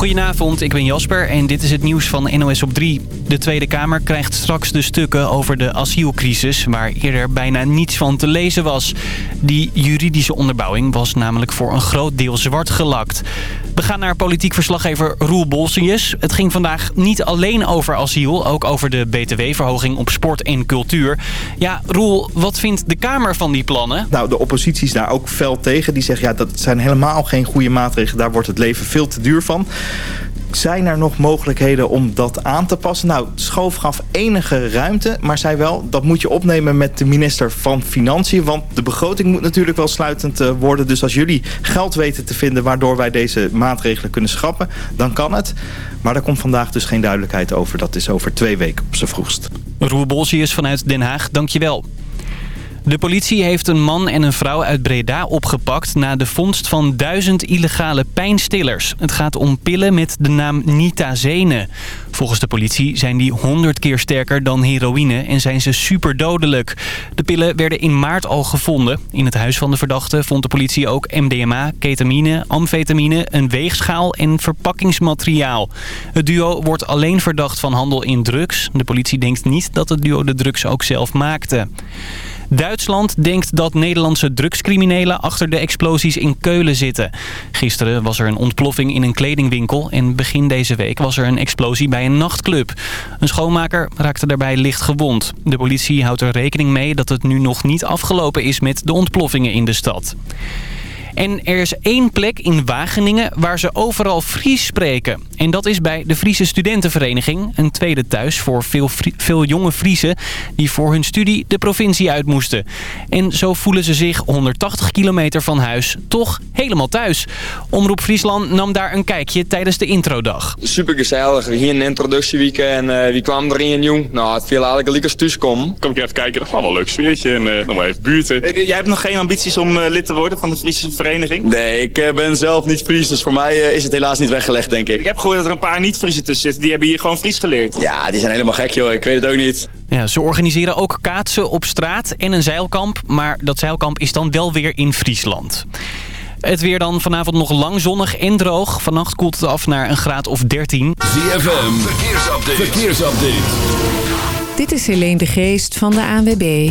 Goedenavond, ik ben Jasper en dit is het nieuws van NOS op 3. De Tweede Kamer krijgt straks de stukken over de asielcrisis... waar eerder bijna niets van te lezen was. Die juridische onderbouwing was namelijk voor een groot deel zwart gelakt. We gaan naar politiek verslaggever Roel Bolsius. Het ging vandaag niet alleen over asiel, ook over de btw-verhoging op sport en cultuur. Ja, Roel, wat vindt de Kamer van die plannen? Nou, de oppositie is daar ook fel tegen. Die zegt, ja, dat zijn helemaal geen goede maatregelen. Daar wordt het leven veel te duur van. Zijn er nog mogelijkheden om dat aan te passen? Nou, Schoof gaf enige ruimte, maar zei wel... dat moet je opnemen met de minister van Financiën... want de begroting moet natuurlijk wel sluitend eh, worden. Dus als jullie geld weten te vinden... waardoor wij deze maatregelen kunnen schrappen, dan kan het. Maar daar komt vandaag dus geen duidelijkheid over. Dat is over twee weken op z'n vroegst. Roel Bolsius vanuit Den Haag, dankjewel. De politie heeft een man en een vrouw uit Breda opgepakt... na de vondst van duizend illegale pijnstillers. Het gaat om pillen met de naam Nitazene. Volgens de politie zijn die 100 keer sterker dan heroïne... en zijn ze superdodelijk. De pillen werden in maart al gevonden. In het huis van de verdachte vond de politie ook MDMA, ketamine, amfetamine... een weegschaal en verpakkingsmateriaal. Het duo wordt alleen verdacht van handel in drugs. De politie denkt niet dat het duo de drugs ook zelf maakte. Duitsland denkt dat Nederlandse drugscriminelen achter de explosies in Keulen zitten. Gisteren was er een ontploffing in een kledingwinkel en begin deze week was er een explosie bij een nachtclub. Een schoonmaker raakte daarbij licht gewond. De politie houdt er rekening mee dat het nu nog niet afgelopen is met de ontploffingen in de stad. En er is één plek in Wageningen waar ze overal Fries spreken. En dat is bij de Friese Studentenvereniging. Een tweede thuis voor veel, veel jonge Friesen die voor hun studie de provincie uit moesten. En zo voelen ze zich 180 kilometer van huis toch helemaal thuis. Omroep Friesland nam daar een kijkje tijdens de introdag. Super gezellig. Hier een introductieweek en uh, wie kwam erin jong? Nou, het viel eigenlijk lekker thuis komen. Kom ik even kijken, dat is wel een leuk sfeertje en uh, nog maar even buurten. Jij hebt nog geen ambities om uh, lid te worden van de Friese vereniging? Nee, ik uh, ben zelf niet Fries, dus voor mij uh, is het helaas niet weggelegd, denk ik. Ik heb gehoord dat er een paar niet-Friesen tussen zitten. Die hebben hier gewoon Fries geleerd. Ja, die zijn helemaal gek, joh. Ik weet het ook niet. Ja, ze organiseren ook kaatsen op straat en een zeilkamp. Maar dat zeilkamp is dan wel weer in Friesland. Het weer dan vanavond nog lang zonnig en droog. Vannacht koelt het af naar een graad of 13. ZFM, verkeersupdate. verkeersupdate. Dit is Helene de Geest van de ANWB.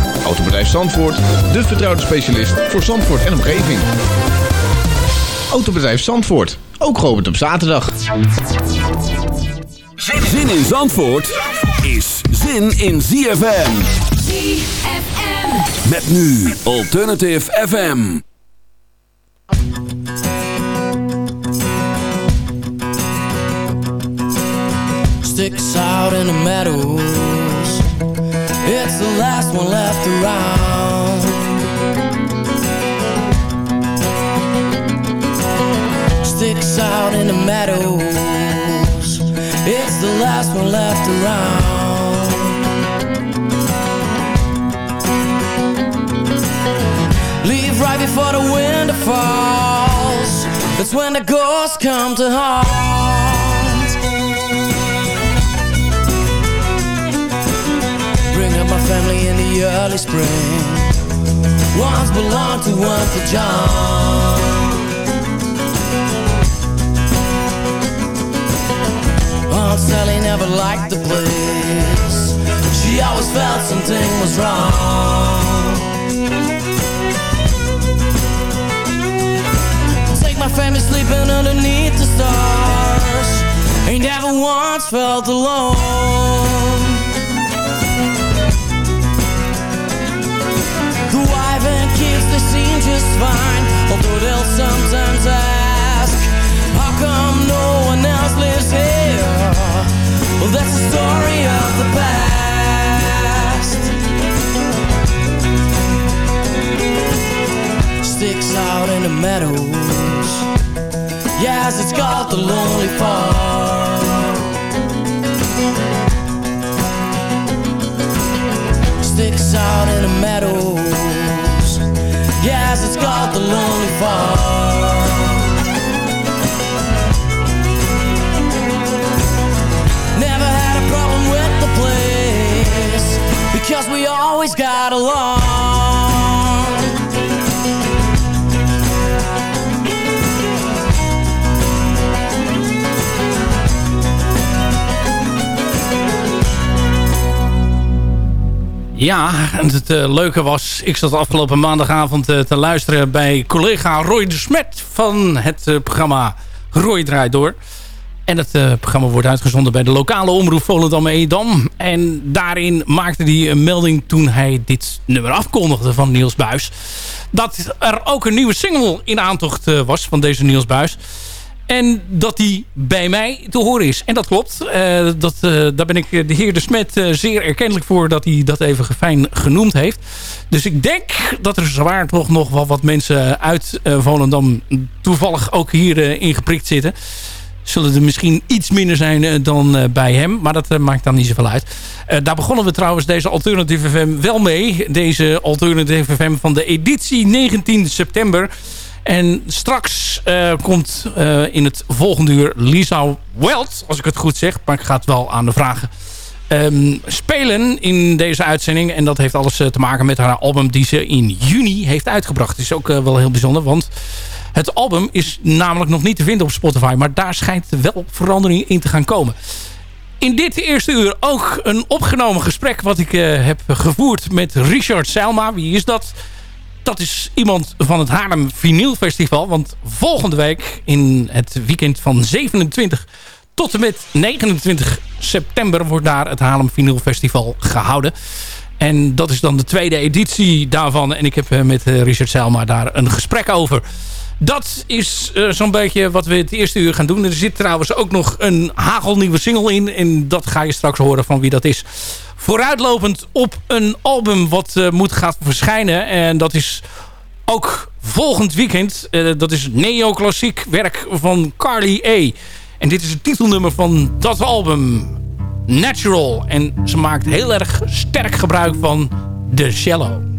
Autobedrijf Zandvoort, de vertrouwde specialist voor Zandvoort en omgeving. Autobedrijf Zandvoort, ook geopend op zaterdag. Zin in Zandvoort is zin in ZFM. ZFM. Met nu Alternative FM. Sticks out in the meadows It's the last one left around. Sticks out in the meadows. It's the last one left around. Leave right before the winter falls. That's when the ghosts come to haunt Bring up my family in the early spring. Once belonged to Uncle John. Aunt Sally never liked the place. She always felt something was wrong. Take my family sleeping underneath the stars. Ain't ever once felt alone private kids, they seem just fine. Although they'll sometimes ask How come no one else lives here? Well, that's the story of the past. Sticks out in the meadows. Yes, it's called the lonely farm. Sticks out in the meadows. Yes, it's called the lonely farm. Never had a problem with the place Because we always got along Ja, en het eh, leuke was, ik zat afgelopen maandagavond eh, te luisteren bij collega Roy de Smet van het eh, programma Roy Draait Door. En het programma wordt uitgezonden bij de lokale omroep Volendam-Edam. En daarin maakte hij een melding toen hij dit nummer afkondigde van Niels Buis. Dat er ook een nieuwe single in aantocht was van deze Niels Buis. En dat die bij mij te horen is. En dat klopt. Uh, dat, uh, daar ben ik de heer De Smet zeer erkentelijk voor dat hij dat even fijn genoemd heeft. Dus ik denk dat er zwaar toch nog wel wat mensen uit Volendam toevallig ook hier ingeprikt zitten. Zullen er misschien iets minder zijn dan bij hem. Maar dat maakt dan niet zoveel uit. daar begonnen we trouwens deze Alternative FM wel mee. Deze Alternative FM van de editie 19 september. En straks uh, komt uh, in het volgende uur Lisa Welt, als ik het goed zeg. Maar ik ga het wel aan de vragen um, spelen in deze uitzending. En dat heeft alles uh, te maken met haar album die ze in juni heeft uitgebracht. Het is ook wel heel bijzonder, want het album is namelijk nog niet te vinden op Spotify. Maar daar schijnt wel verandering in te gaan komen. In dit eerste uur ook een opgenomen gesprek wat ik heb gevoerd met Richard Selma. Wie is dat? Dat is iemand van het Haarlem Vinyl Festival. Want volgende week in het weekend van 27 tot en met 29 september wordt daar het Haarlem Vinyl Festival gehouden. En dat is dan de tweede editie daarvan. En ik heb eh, met eh, Richard Selma daar een gesprek over. Dat is uh, zo'n beetje wat we het eerste uur gaan doen. Er zit trouwens ook nog een hagelnieuwe single in. En dat ga je straks horen van wie dat is vooruitlopend op een album wat uh, moet gaan verschijnen. En dat is ook volgend weekend. Uh, dat is neoclassiek werk van Carly A. En dit is het titelnummer van dat album. Natural. En ze maakt heel erg sterk gebruik van The Shallow.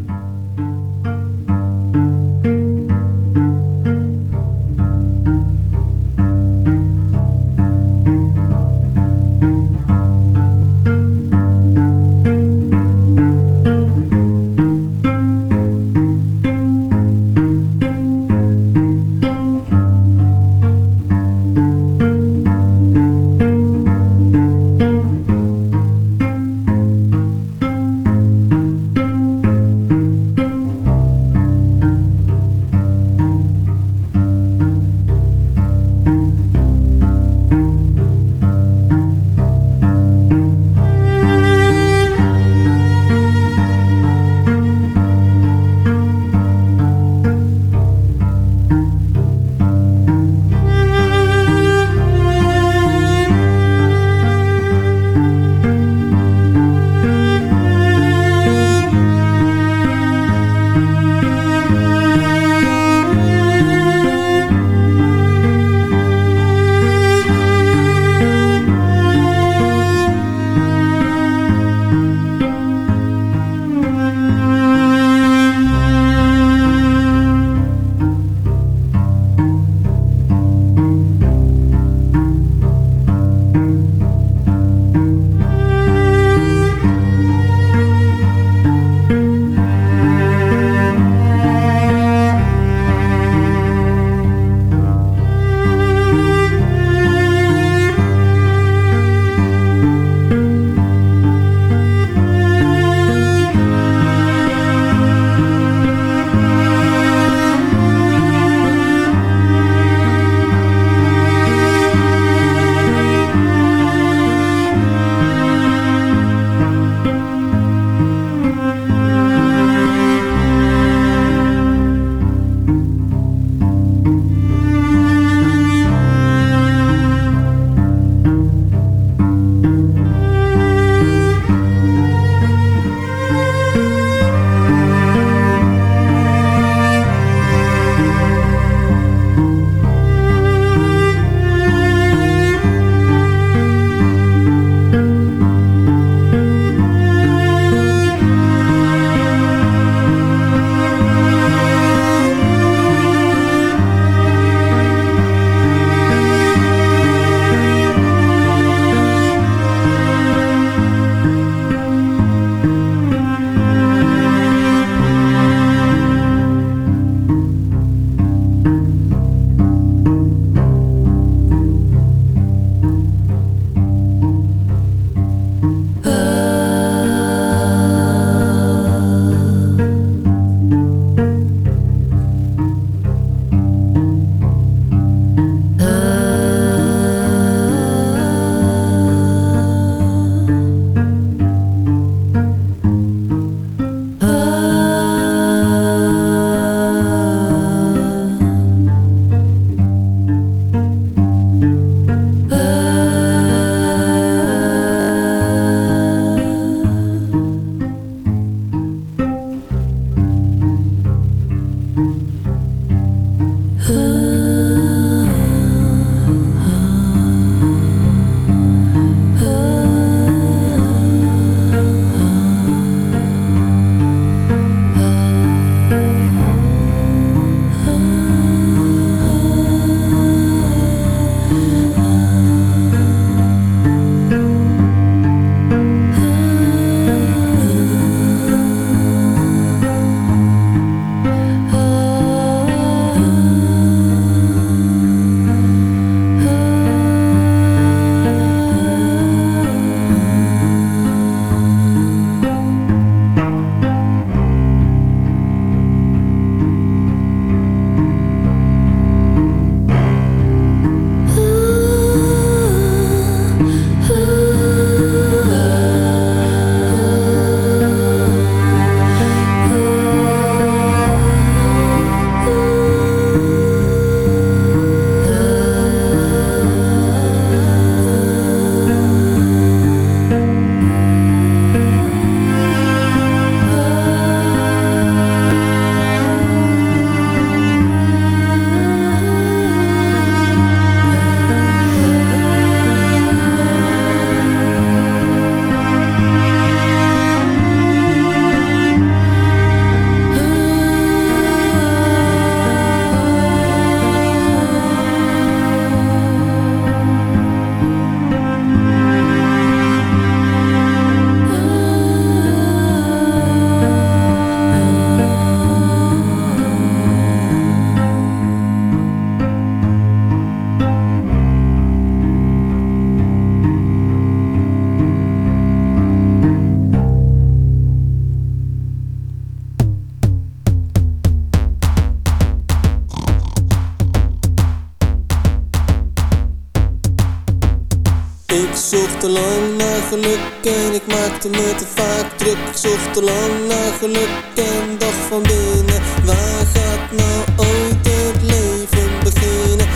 Zocht te lang naar geluk en ik maakte me te vaak druk. Ik zocht te lang naar geluk en dacht van binnen, waar gaat nou ooit het leven beginnen?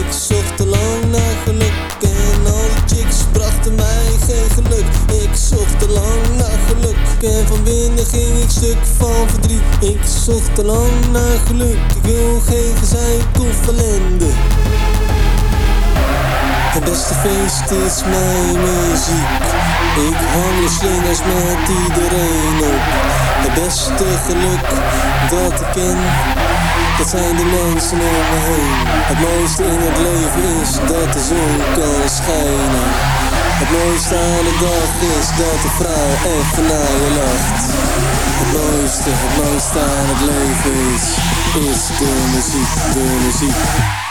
Ik zocht te lang naar geluk en al die chicks brachten mij geen geluk. Ik zocht te lang naar geluk en van binnen ging ik stuk van verdriet. Ik zocht te lang naar geluk, ik wil geen gezeik of ellende. Het beste feest is mijn muziek. Ik hang de slingers met iedereen op. Het beste geluk dat ik ken, dat zijn de mensen om me heen. Het mooiste in het leven is dat de zon kan schijnen. Het mooiste aan de dag is dat de vrouw even naar je lacht. Het mooiste, het mooiste aan het leven is, is de muziek, de muziek.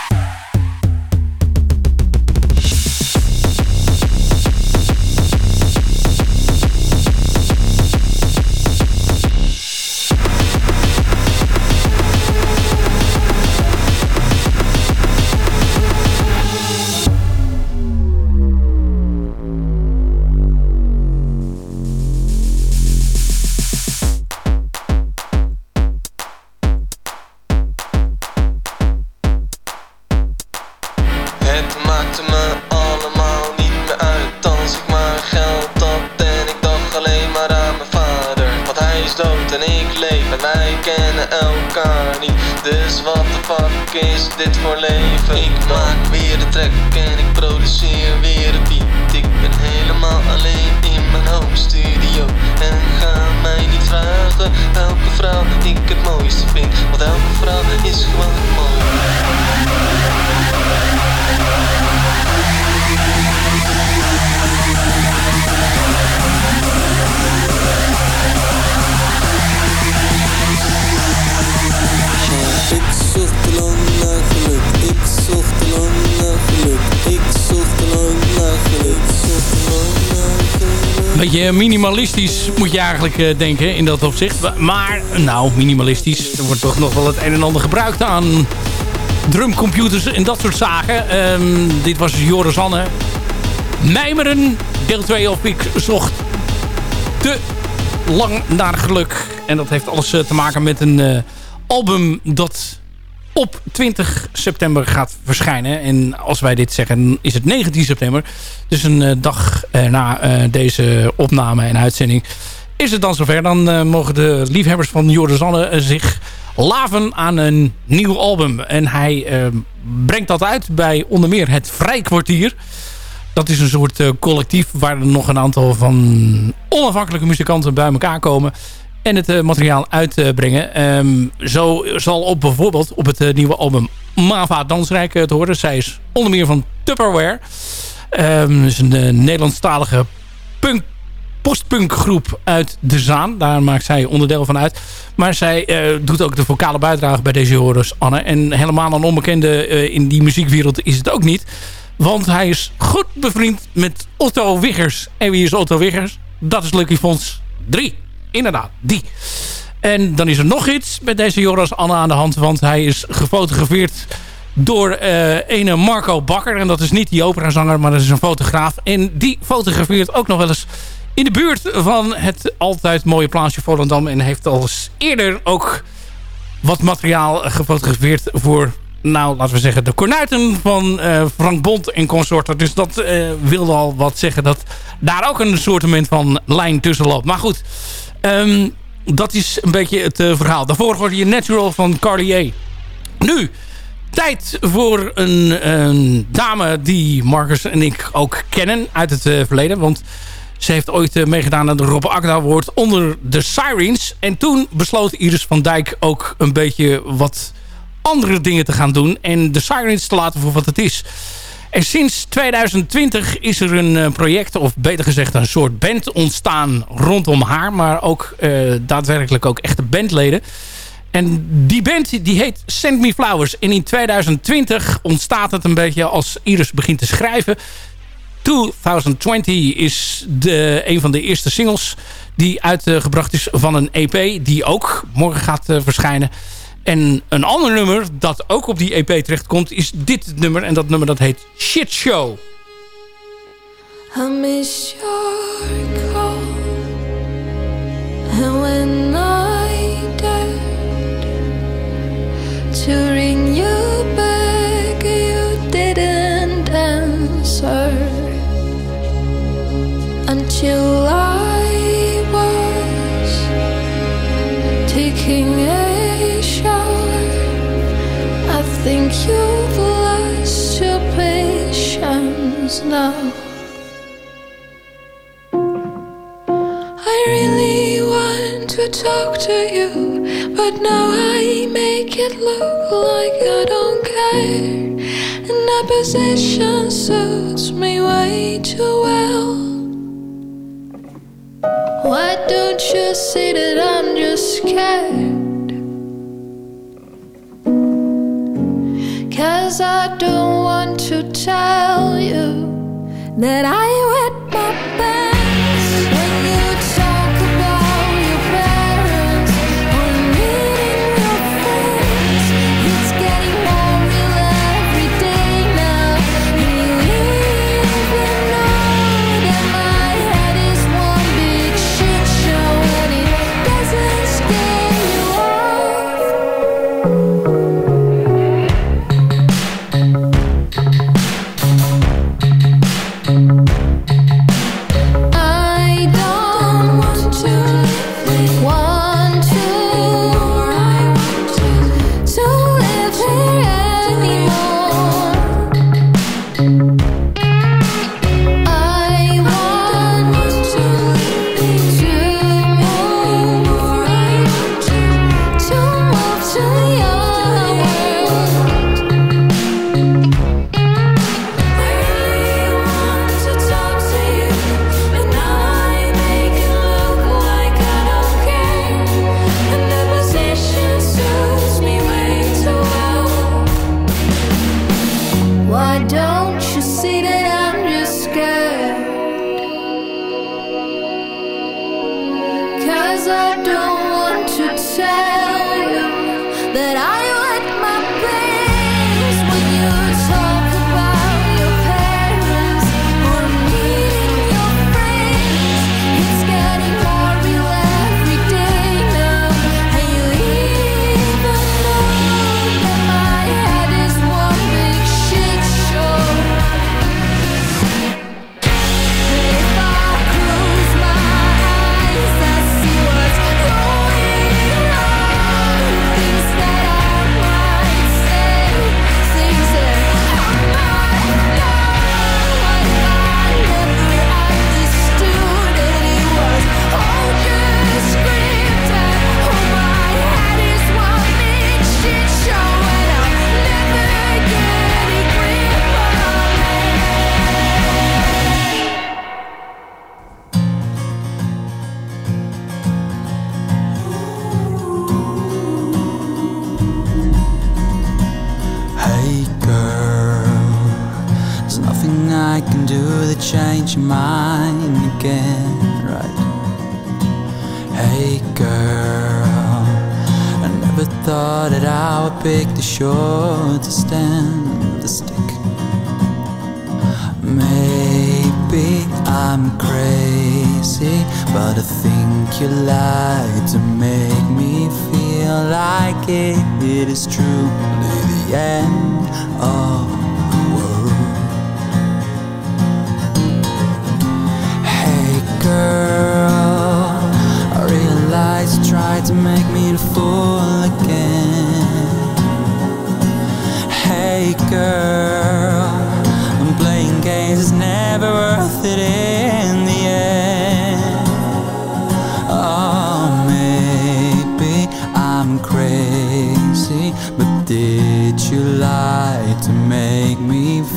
Beetje minimalistisch moet je eigenlijk eh, denken in dat opzicht. Maar, nou, minimalistisch. Er wordt toch nog wel het een en ander gebruikt aan drumcomputers en dat soort zaken. Ehm, dit was Joris Anne. Mijmeren, deel 2 of ik zocht te lang naar geluk. En dat heeft alles eh, te maken met een eh, album dat op 20 september gaat verschijnen. En als wij dit zeggen, is het 19 september. Dus een eh, dag na eh, deze opname en uitzending is het dan zover. Dan eh, mogen de liefhebbers van Joris zich laven aan een nieuw album. En hij brengt dat uit bij onder meer het Vrijkwartier. Dat is een soort collectief waar nog een aantal van onafhankelijke muzikanten bij elkaar komen. En het eh, materiaal uitbrengen. Ehm, zo zal op bijvoorbeeld op het eh, nieuwe album Mava Dansrijk eh, te horen. Zij is onder meer van Tupperware. Ehm is een Nederlandstalige punk postpunkgroep uit De Zaan. Daar maakt zij onderdeel van uit. Maar zij doet ook de vocale bijdrage bij deze Joris Anne. En helemaal een onbekende in die muziekwereld is het ook niet. Want hij is goed bevriend met Otto Wiggers. En wie is Otto Wiggers? Dat is Lucky Fons 3. Inderdaad, die. En dan is er nog iets met deze Joris Anne aan de hand. Want hij is gefotografeerd door eh ene Marco Bakker. En dat is niet die operazanger, maar dat is een fotograaf. En die fotografeert ook nog wel eens in de buurt van het altijd mooie plaatsje Volendam. En heeft al eens eerder ook wat materiaal gefotografeerd voor, nou laten we zeggen, de kornuiten van eh, Frank Bond en consorten. Dus dat eh, wilde al wat zeggen dat daar ook een soortement van lijn tussen loopt. Maar goed, ehm, dat is een beetje het eh, verhaal. Daarvoor hoorde je Natural van Cartier. Nu, tijd voor een, een dame die Marcus en ik ook kennen uit het eh, verleden. Want ze heeft ooit eh, meegedaan aan de Rob Akda Award onder de Sirens. En toen besloot Iris van Dijk ook een beetje wat andere dingen te gaan doen. En de Sirens te laten voor wat het is. En sinds 2020 is er een eh, project, of beter gezegd een soort band ontstaan rondom haar. Maar ook eh, daadwerkelijk ook echte bandleden. En die band die heet Send Me Flowers. En in 2020 ontstaat het een beetje als Iris begint te schrijven. 2020 is de, een van de eerste singles die uitgebracht is van een EP. Die ook morgen gaat eh, verschijnen. En een ander nummer dat ook op die EP terechtkomt is dit nummer. En dat nummer dat heet Shit Show. I miss your call. And when I dared to ring you back, you didn't answer until I now. I really want to talk to you, but now I make it look like I don't care. And our position suits me way too well. Why don't you see that I'm just scared? Cause I don't to tell you that I wet my best.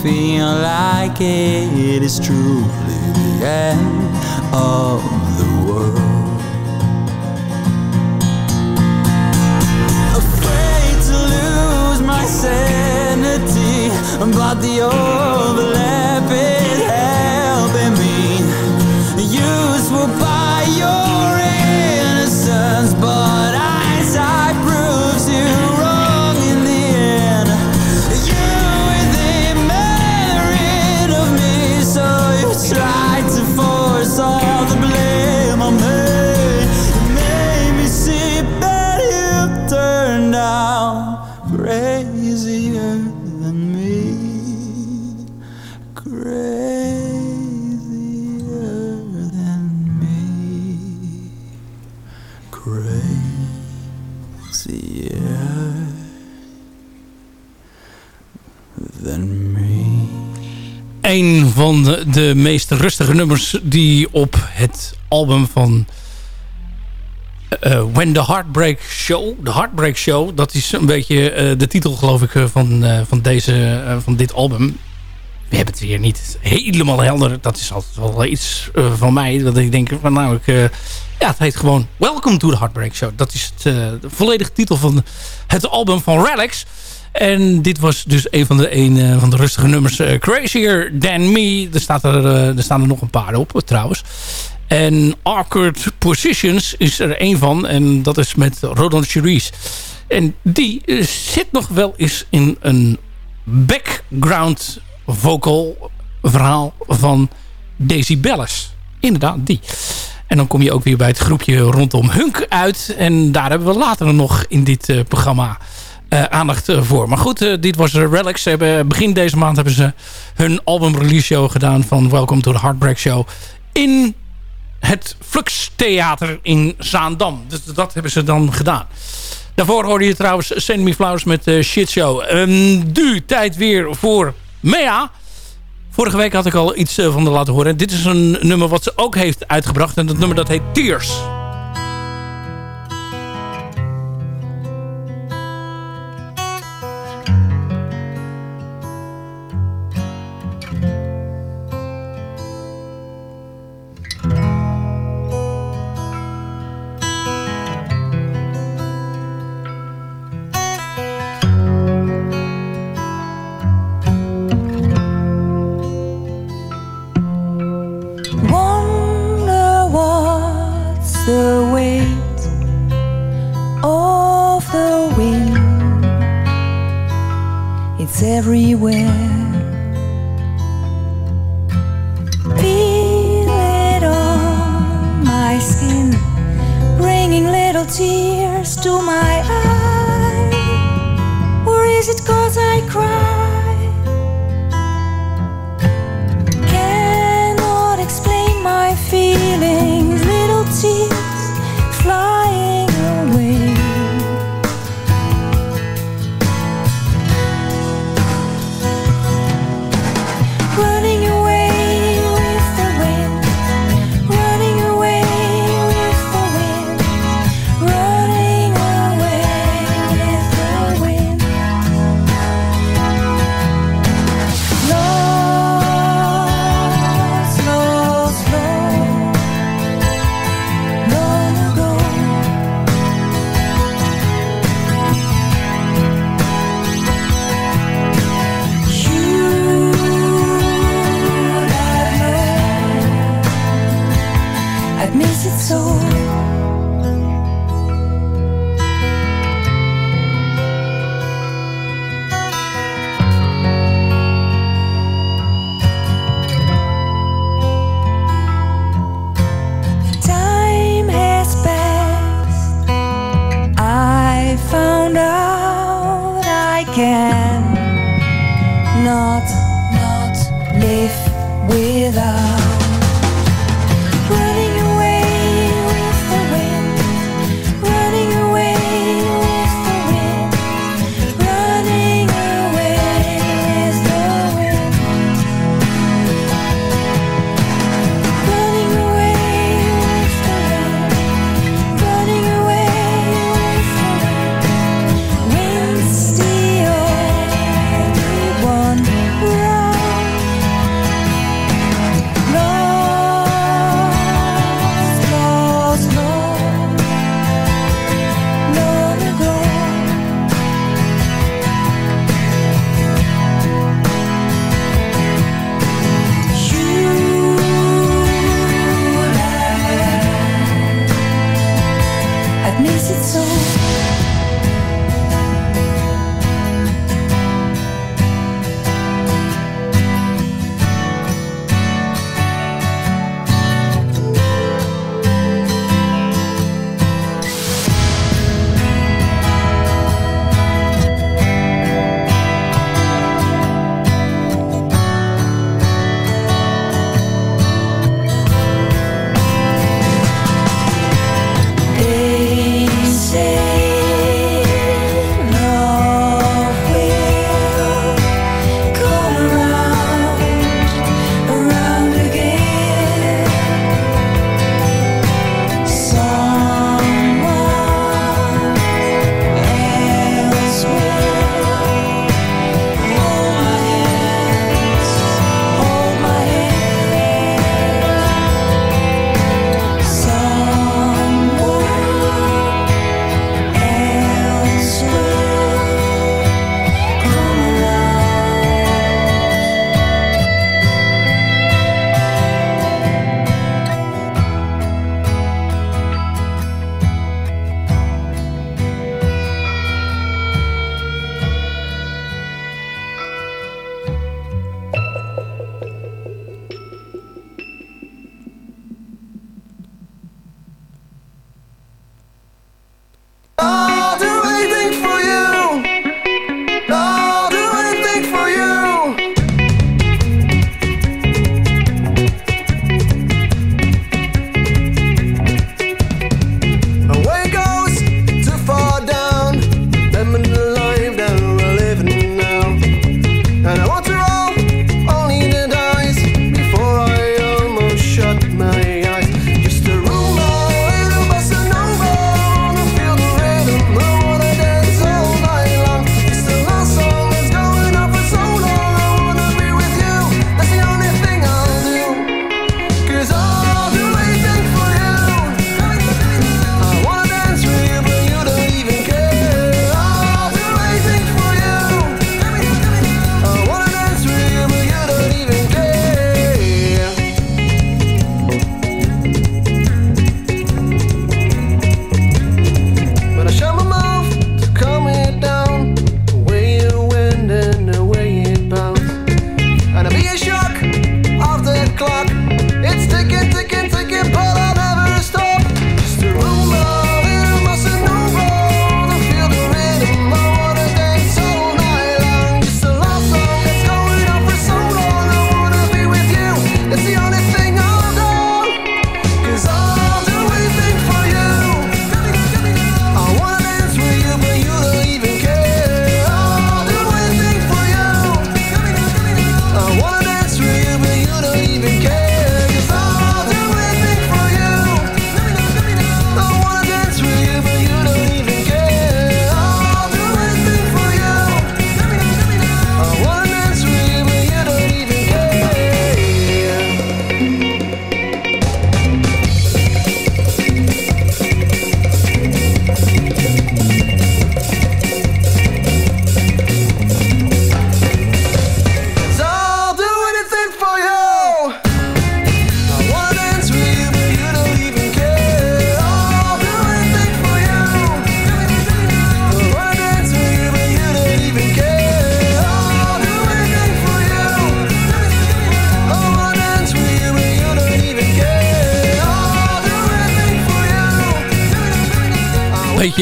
feel like it is truly the end of the world. Afraid to lose my sanity, but the old van de meest rustige nummers die op het album van eh, When the Heartbreak Show. The Heartbreak Show, dat is een beetje eh, de titel geloof ik van, van, deze, van dit album. We hebben het weer niet helemaal helder. Dat is altijd wel iets van mij. Dat ik denk van nou, ik, ja, het heet gewoon Welcome to the Heartbreak Show. Dat is het, de volledige titel van het album van Relics. En dit was dus een van de, een, eh, van de rustige nummers. eh, Crazier Than Me. Er, staat er, eh, er staan er nog een paar op trouwens. En Awkward Positions is er een van. En dat is met Rodon Cherise. En die zit nog wel eens in een background vocal verhaal van Daisy Bellis. Inderdaad, die. En dan kom je ook weer bij het groepje rondom Hunk uit. En daar hebben we later nog in dit programma eh, aandacht eh, voor. Maar goed, eh, dit was Relics. Ze hebben, begin deze maand hebben ze hun album release show gedaan van Welcome to the Heartbreak Show. In het Flux Theater in Zaandam. Dus dat hebben ze dan gedaan. Daarvoor hoorde je trouwens Send Me Flowers met uh, Shit Show. Um, tijd weer voor Mea. Vorige week had ik al iets van de laten horen. Dit is een nummer wat ze ook heeft uitgebracht. En dat nummer dat heet Tears.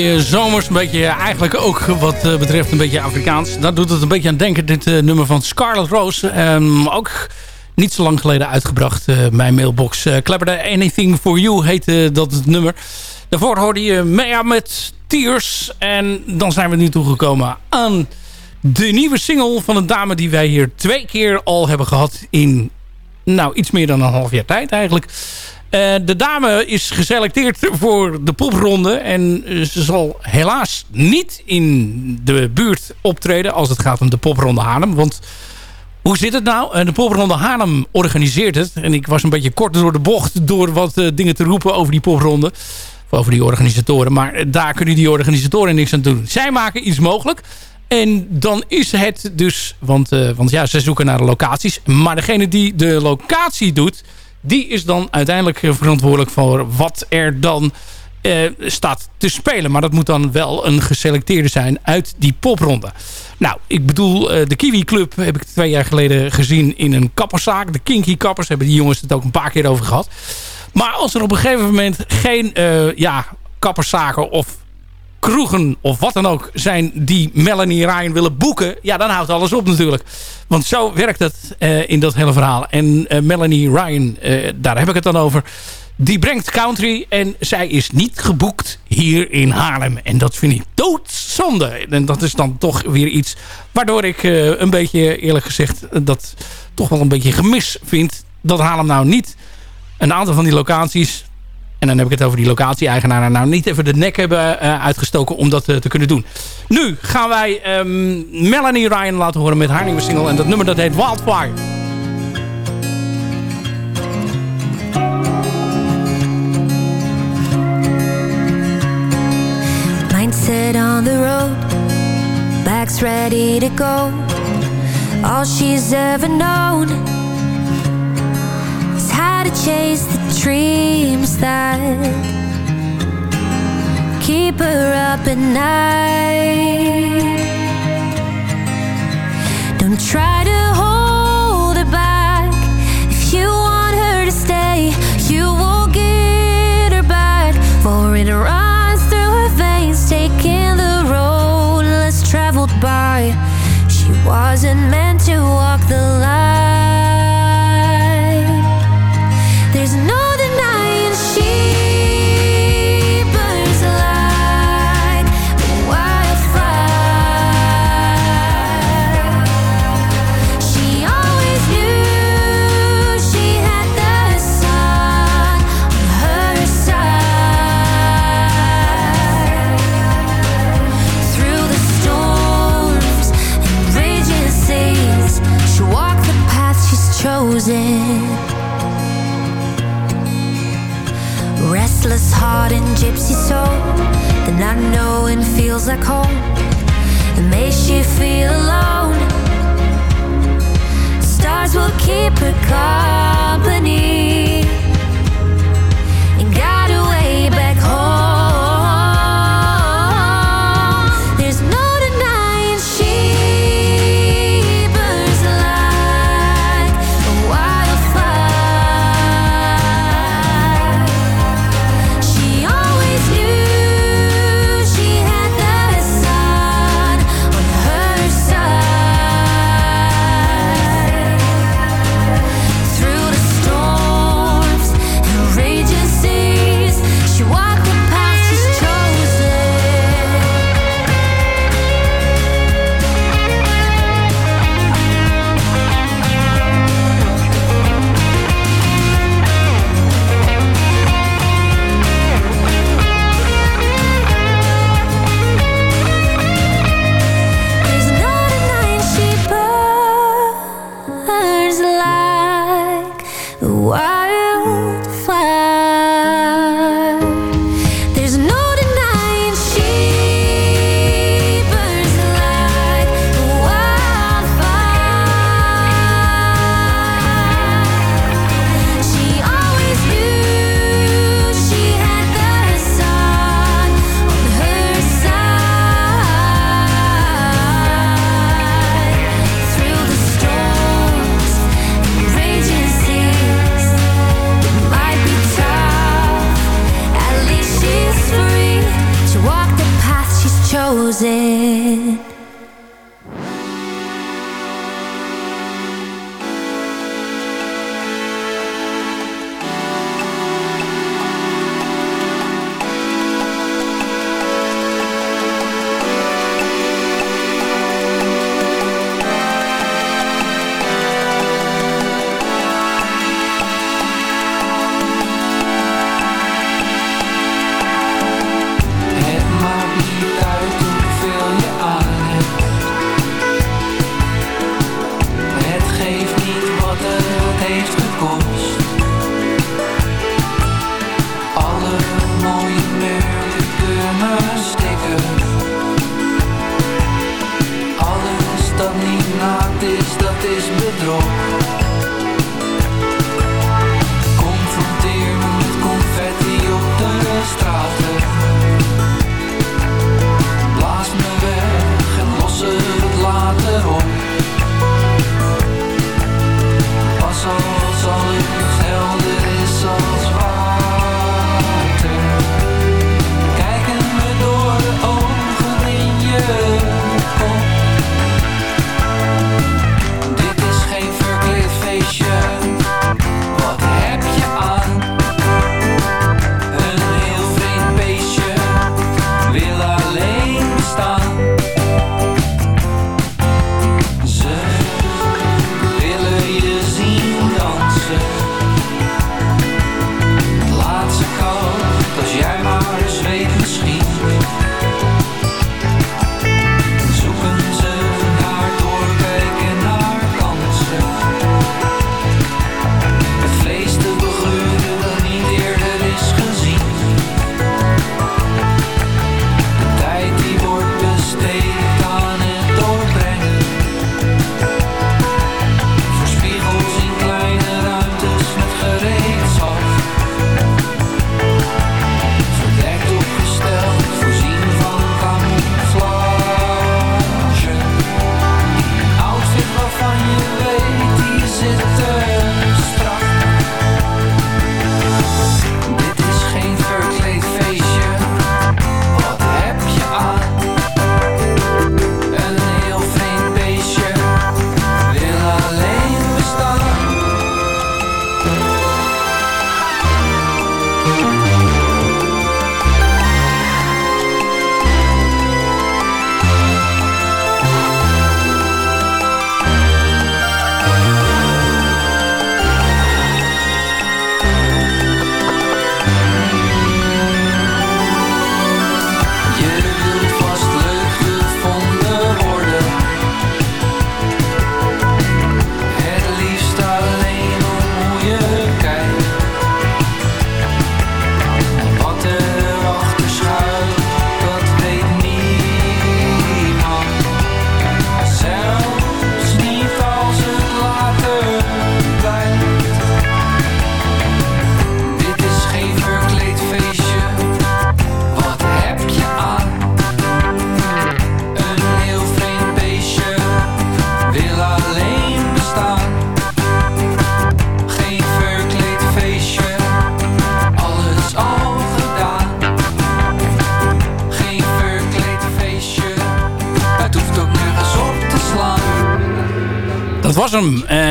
Beetje zomers, een beetje eigenlijk ook wat eh, betreft een beetje Afrikaans. Daar doet het een beetje aan denken, dit eh, nummer van Scarlet Rose. Ehm, ook niet zo lang geleden uitgebracht, eh, mijn mailbox. Uh, Klepperde Anything For You heette dat het nummer. Daarvoor hoorde je Mea met Tears. En dan zijn we nu toegekomen aan de nieuwe single van een dame die wij hier twee keer al hebben gehad in nou, iets meer dan een half jaar tijd eigenlijk. Eh, de dame is geselecteerd voor de popronde. En eh, ze zal helaas niet in de buurt optreden als het gaat om de popronde Haarlem. Want hoe zit het nou? Eh, de popronde Haarlem organiseert het. En ik was een beetje kort door de bocht door wat dingen te roepen over die popronde. Of over die organisatoren. Maar daar kunnen die organisatoren niks aan doen. Zij maken iets mogelijk. En dan is het dus... Want, want ja, ze zoeken naar de locaties. Maar degene die de locatie doet... die is dan uiteindelijk verantwoordelijk voor wat er dan eh, staat te spelen. Maar dat moet dan wel een geselecteerde zijn uit die popronde. Nou, ik bedoel, eh, de Kiwi Club heb ik twee jaar geleden gezien in een kapperszaak. De Kinky Kappers hebben die jongens het ook een paar keer over gehad. Maar als er op een gegeven moment geen eh, ja, kapperszaken of kroegen of wat dan ook zijn die Melanie Ryan willen boeken... ja, dan houdt alles op natuurlijk. Want zo werkt het eh, in dat hele verhaal. En eh, Melanie Ryan, eh, daar heb ik het dan over... die brengt country en zij is niet geboekt hier in Haarlem. En dat vind ik doodzonde. En dat is dan toch weer iets waardoor ik een beetje, eerlijk gezegd... dat toch wel een beetje gemis vind... dat Haarlem nou niet een aantal van die locaties... En dan heb ik het over die locatie-eigenaren. Nou, niet even de nek hebben eh, uitgestoken om dat eh, te kunnen doen. Nu gaan wij ehm, Melanie Ryan laten horen met haar nieuwe single. En dat nummer dat heet Wildfire. Mindset on the road, back's ready to go. All she's ever known chase the dreams that keep her up at night. Don't try to hold her back if you want her to stay. You will get her back, for it runs through her veins, taking the road less traveled by. She wasn't meant to walk the line. Knowing feels like home. It makes you feel alone. Stars will keep her company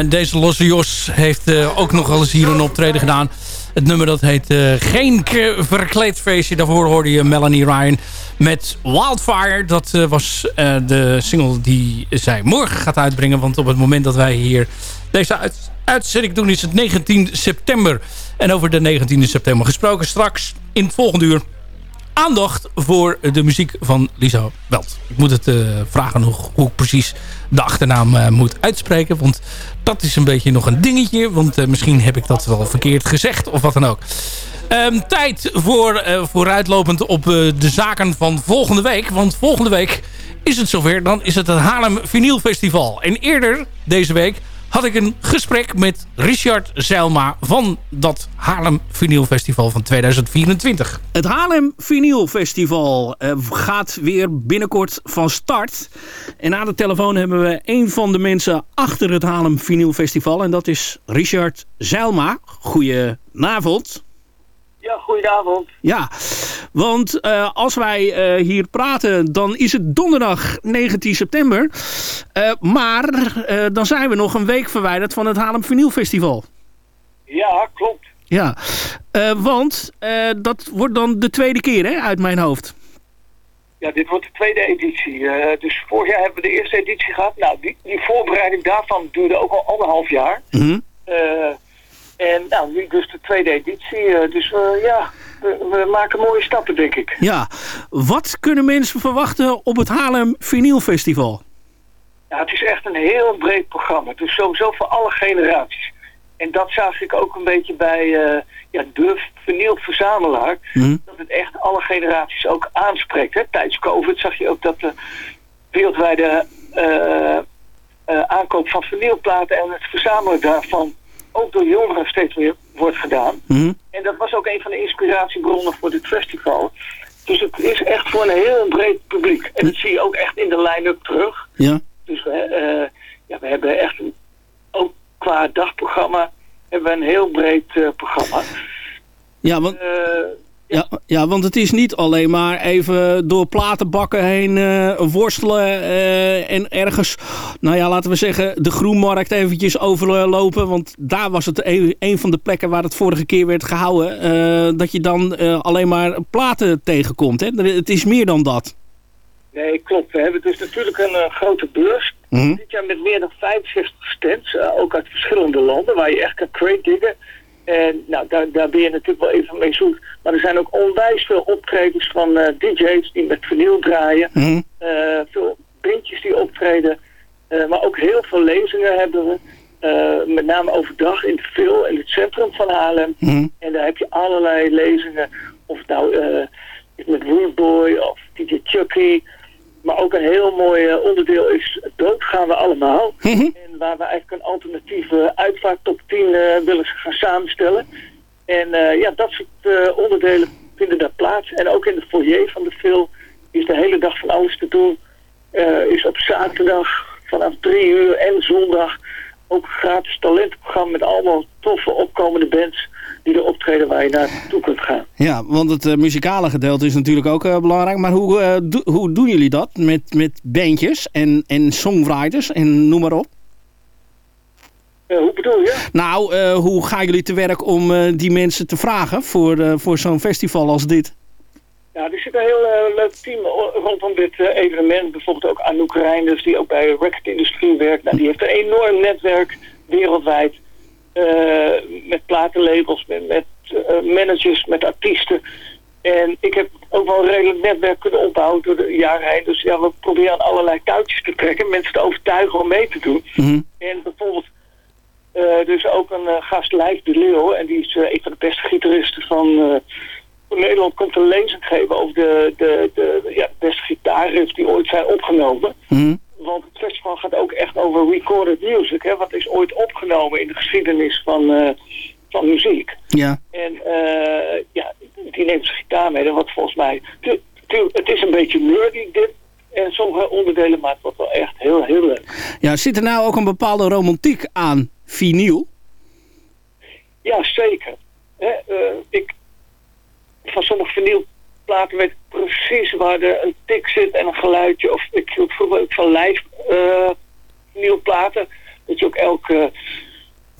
Deze losse Jos heeft eh, ook nog wel eens hier een optreden gedaan. Het nummer dat heet eh, Geen verkleedfeestje. Daarvoor hoorde je Melanie Ryan met Wildfire. Dat eh, was de single die zij morgen gaat uitbrengen. Want op het moment dat wij hier deze uit uitzending doen is het 19 september. En over de 19e september gesproken straks in het volgende uur aandacht voor de muziek van Lisa Welt. Ik moet het eh, vragen nog hoe ik precies de achternaam eh, moet uitspreken. Want dat is een beetje nog een dingetje. Want eh, misschien heb ik dat wel verkeerd gezegd of wat dan ook. Ehm, tijd voor vooruitlopend op de zaken van volgende week. Want volgende week is het zover. Dan is het het Haarlem Vinyl Festival. En eerder deze week had ik een gesprek met Richard Zeilma van dat Haarlem Vinyl Festival van 2024. Het Haarlem Vinyl Festival eh, gaat weer binnenkort van start. En aan de telefoon hebben we een van de mensen achter het Haarlem Vinyl Festival. En dat is Richard Zeilma. Goedenavond. Ja, goedenavond. Ja, want eh, als wij eh, hier praten, dan is het donderdag 19 september. Eh, maar dan zijn we nog een week verwijderd van het Haarlem Vinyl Festival. Ja, klopt. Ja, want dat wordt dan de tweede keer hè, uit mijn hoofd. Ja, dit wordt de tweede editie. Dus vorig jaar hebben we de eerste editie gehad. Nou, die, die voorbereiding daarvan duurde ook al anderhalf jaar. Eh, en nou, nu dus de tweede editie. Eh, dus eh, ja, we, we maken mooie stappen, denk ik. Ja, wat kunnen mensen verwachten op het Haarlem Vinyl Festival? Ja, het is echt een heel breed programma. Dus sowieso voor alle generaties. En dat zag ik ook een beetje bij eh, ja, de vernieuwverzamelaar. Mhm. Dat het echt alle generaties ook aanspreekt. Hè. Tijdens COVID zag je ook dat de wereldwijde aankoop van vernieuwplaten en het verzamelen daarvan ook door jongeren steeds meer wordt gedaan. Mhm. En dat was ook een van de inspiratiebronnen voor dit festival. Dus het is echt voor een heel breed publiek. En dat zie je ook echt in de line-up terug. Ja. Dus we, eh, ja, we hebben echt, een, ook qua dagprogramma, hebben we een heel breed eh, programma. Ja, want, Eh, ja, ja, want het is niet alleen maar even door platenbakken heen eh, worstelen eh, en ergens, nou ja, laten we zeggen, de groenmarkt eventjes overlopen. Want daar was het een, een van de plekken waar het vorige keer werd gehouden, eh, dat je dan alleen maar platen tegenkomt. Hè? Het is meer dan dat. Nee, klopt. We hebben dus natuurlijk een grote beurs. Mhm. Dit jaar met meer dan 65 stands, ook uit verschillende landen, waar je echt kan crate diggen. En nou, daar, daar ben je natuurlijk wel even mee zoet. Maar er zijn ook onwijs veel optredens van eh, DJ's die met vinyl draaien. Mhm. Eh, veel bandjes die optreden. Eh, maar ook heel veel lezingen hebben we. Met name overdag in het Vil, in het centrum van Haarlem. Mhm. En daar heb je allerlei lezingen. Of nou met Rootboy of DJ Chucky. Maar ook een heel mooi onderdeel is Dood gaan we allemaal. Waar we eigenlijk een alternatieve uitvaart top 10 eh, willen gaan samenstellen. En eh, ja, dat soort eh, onderdelen vinden daar plaats. En ook in de foyer van de film is de hele dag van alles te doen. Is op zaterdag vanaf drie uur en zondag ook een gratis talentenprogramma met allemaal toffe opkomende bands die er optreden waar je naartoe kunt gaan. Ja, want het muzikale gedeelte is natuurlijk ook belangrijk. Maar hoe, hoe doen jullie dat met, met bandjes en, en songwriters en noem maar op? Eh, hoe bedoel je? Nou, eh, hoe gaan jullie te werk om eh, die mensen te vragen voor, voor zo'n festival als dit? Ja, er zit een heel leuk team rondom dit evenement. Bijvoorbeeld ook Anouk Reinders, die ook bij de recordindustrie werkt. Nou, die heeft een enorm netwerk wereldwijd. met platenlabels, met, met managers, met artiesten. En ik heb ook wel een redelijk netwerk kunnen opbouwen door de jaren heen. Dus ja, we proberen aan allerlei touwtjes te trekken. Mensen te overtuigen om mee te doen. En bijvoorbeeld dus ook een eh, gast Lijf de Leeuw. En die is eh, een van de beste gitaristen van, van Nederland. Komt een lezing geven over de, de, de ja, beste gitaarriffs die ooit zijn opgenomen. Want het festival gaat ook echt over recorded music. Hè, wat is ooit opgenomen in de geschiedenis van, van muziek. Ja. En ja, die neemt zijn gitaar mee. Wat volgens mij... tu- tu- het is een beetje nerdy dit. En sommige onderdelen, maar het wordt wel echt heel, heel leuk. Ja, zit er nou ook een bepaalde romantiek aan vinyl? Ja, zeker. Eh, ik, van sommige vinylplaten weet ik precies waar er een tik zit en een geluidje. Of ik hield vroeger ook van live eh vinylplaten. Dat je ook elk, eh,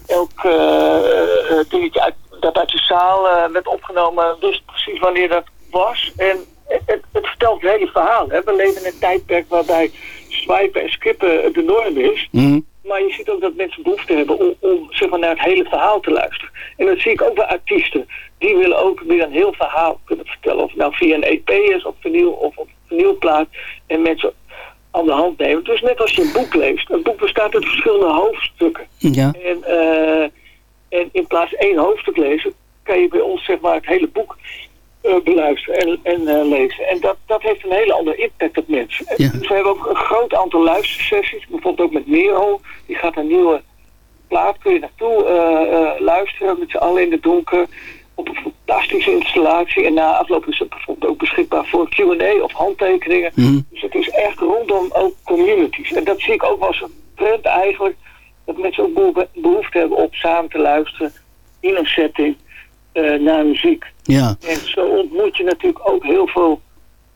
elk eh, dingetje uit, dat uit de zaal werd opgenomen. wist precies wanneer dat was. En het, het, vertelt het hele verhaal. Hè. We leven in een tijdperk waarbij swipen en skippen de norm is. Maar je ziet ook dat mensen behoefte hebben om, om zeg maar, naar het hele verhaal te luisteren. En dat zie ik ook bij artiesten. Die willen ook weer een heel verhaal kunnen vertellen. Of het nou via een EP is, op vinyl of op vinylplaat. En mensen aan de hand nemen. Dus net als je een boek leest. Een boek bestaat uit verschillende hoofdstukken. Ja. En, eh, en in plaats één hoofdstuk lezen, kan je bij ons zeg maar het hele boek eh, beluisteren en, en eh, lezen. En dat, dat heeft een hele andere impact op mensen. Ja. Dus we hebben ook een groot aantal luistersessies. Bijvoorbeeld ook met Merel. Die gaat een nieuwe plaat, kun je naartoe eh, luisteren met z'n allen in het donker. Op een fantastische installatie. En na afloop is het bijvoorbeeld ook beschikbaar voor Q&A of handtekeningen. Mhm. Dus het is echt rondom ook communities. En dat zie ik ook wel als een trend eigenlijk. Dat mensen ook behoefte- hebben op samen te luisteren in een setting naar muziek. Ja. En zo ontmoet je natuurlijk ook heel veel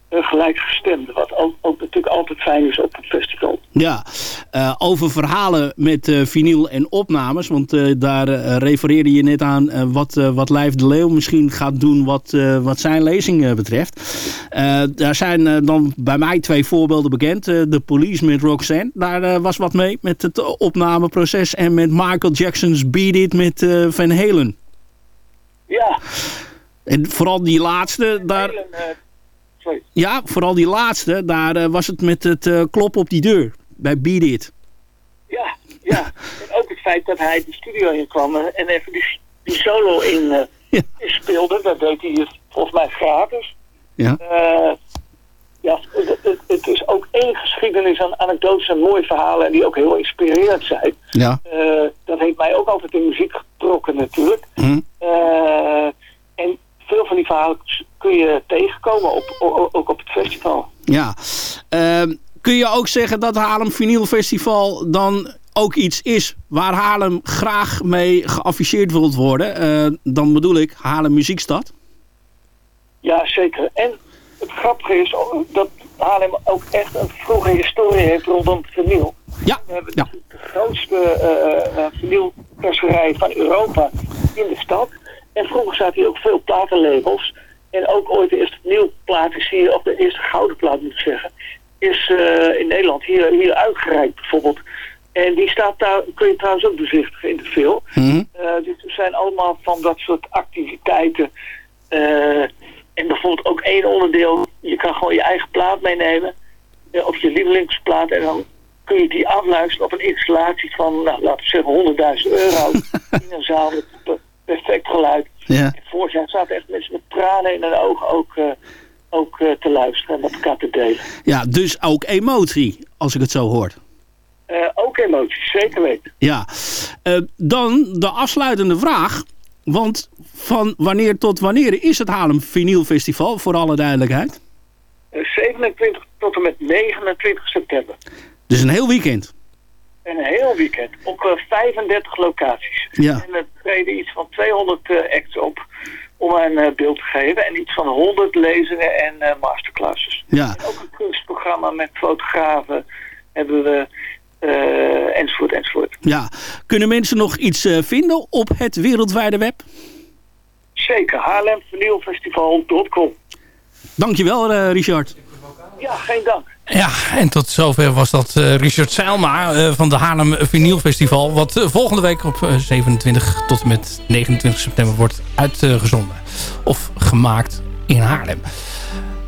eh, gelijkgestemden. Wat ook, ook natuurlijk altijd fijn is op een festival. Ja, eh, over verhalen met eh, vinyl en opnames. Want eh, daar eh, refereerde je net aan eh, wat, eh, wat Lijf de Leeuw misschien gaat doen wat, eh, wat zijn lezing eh, betreft. Eh, daar zijn eh, dan bij mij twee voorbeelden bekend. Eh, de Police met Roxanne, daar eh, was wat mee met het opnameproces. En met Michael Jackson's Beat It met eh, Van Halen. Ja. En vooral die laatste, daar... Eh, sorry. Ja, vooral die laatste, daar eh, was het met het eh, kloppen op die deur. Bij Beat It. Ja, ja. en ook het feit dat hij de studio in kwam en even die, die solo in speelde. Dat deed hij volgens mij gratis. Ja. Ja, het, het, is ook één geschiedenis aan anekdotes en mooie verhalen en die ook heel inspirerend zijn. Ja. Eh, dat heeft mij ook altijd in muziek getrokken natuurlijk. Hm. Eh, en veel van die verhalen kun je tegenkomen, op, ook op het festival. Ja. Ehm, kun je ook zeggen dat Haarlem Vinyl Festival dan ook iets is waar Haarlem graag mee geafficheerd wilt worden? Eh, dan bedoel ik Haarlem Muziekstad. Ja, zeker. En het grappige is dat Haarlem ook echt een vroege historie heeft rondom vinyl. Ja. We hebben de grootste eh uh, vinylperserij van Europa in de stad. En vroeger zaten hier ook veel platenlabels. En ook ooit de eerste vinylplaat is hier, of de eerste gouden plaat moet ik zeggen, is eh, in Nederland hier, hier uitgereikt bijvoorbeeld. En die staat daar, kun je trouwens ook bezichtigen in de film. Eh, dus er zijn allemaal van dat soort activiteiten. Eh, en bijvoorbeeld ook één onderdeel, je kan gewoon je eigen plaat meenemen. eh, of je lievelingsplaat. En dan kun je die afluisteren op een installatie van, nou, laten we zeggen, 100.000 euro. in een zaal met per- perfect geluid. Ja. Vorig jaar zaten echt mensen met tranen in hun ogen ook, eh, ook eh, te luisteren en met elkaar te delen. Ja, dus ook emotie, als ik het zo hoor. Ook emoties, zeker weten. Ja. Dan de afsluitende vraag. Want van wanneer tot wanneer is het Haarlem Vinyl Festival, voor alle duidelijkheid? Eh, 27 tot en met 29 september. Dus een heel weekend. En een heel weekend op eh, 35 locaties. Ja. En er treden iets van 200 eh, acts op om een eh, beeld te geven. En iets van 100 lezingen en eh, masterclasses. Ja. En ook een kunstprogramma met fotografen hebben we eh, enzovoort enzovoort. Ja. Kunnen mensen nog iets eh, vinden op het wereldwijde web? Zeker, haarlemvernieuwfestival.com. Dankjewel eh, Richard. Ja, geen dank. Ja, en tot zover was dat eh, Richard Seilma eh, van de Haarlem Vinyl Festival. Wat eh, volgende week op eh, 27 tot en met 29 september wordt uitgezonden. Of gemaakt in Haarlem.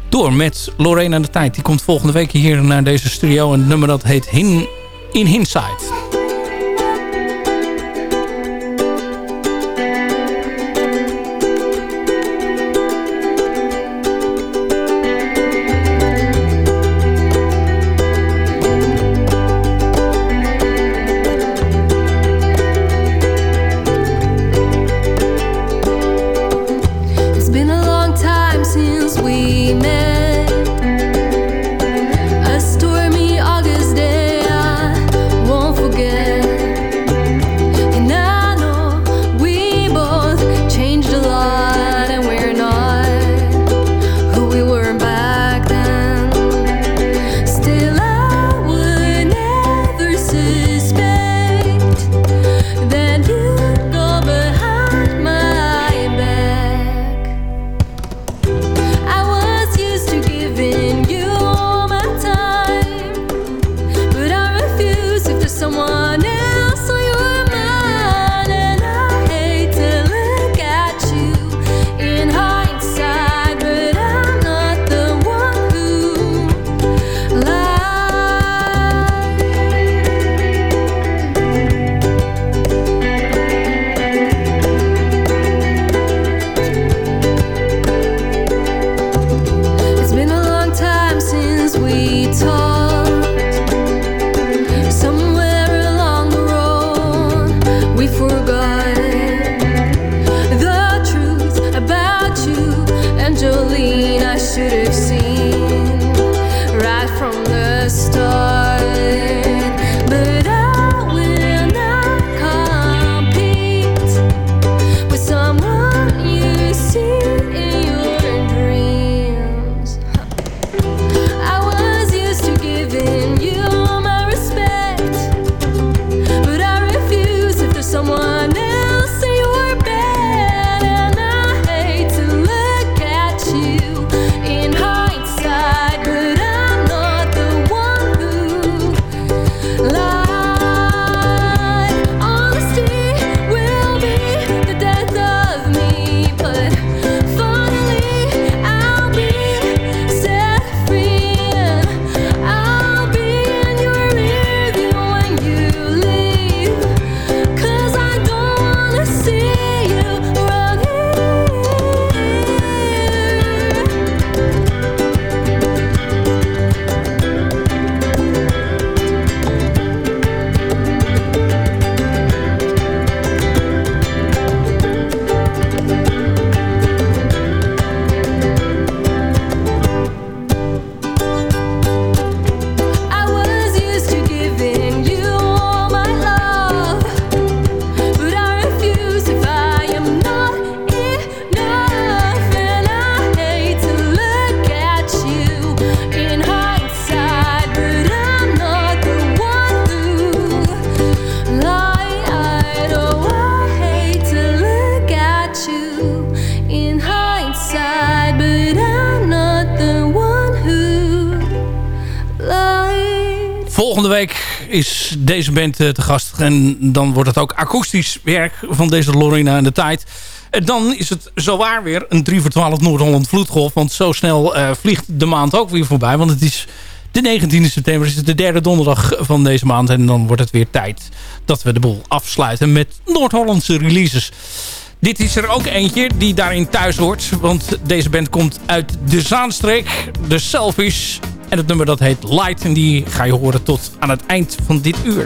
Door met Lorena de Tijd. Die komt volgende week hier naar deze studio. Een nummer dat heet Hin, In Hindsight. Deze band eh, te gast. En dan wordt het ook akoestisch werk van deze Lorena in de tijd. En dan is het zowaar weer een 3 voor 12 Noord-Holland vloedgolf. Want zo snel eh, vliegt de maand ook weer voorbij. Want het is de 19e september, is het de derde donderdag van deze maand. En dan wordt het weer tijd dat we de boel afsluiten met Noord-Hollandse releases. Dit is er ook eentje die daarin thuis hoort. Want deze band komt uit de Zaanstreek, de Selfish. En het nummer dat heet Light. En die ga je horen tot aan het eind van dit uur.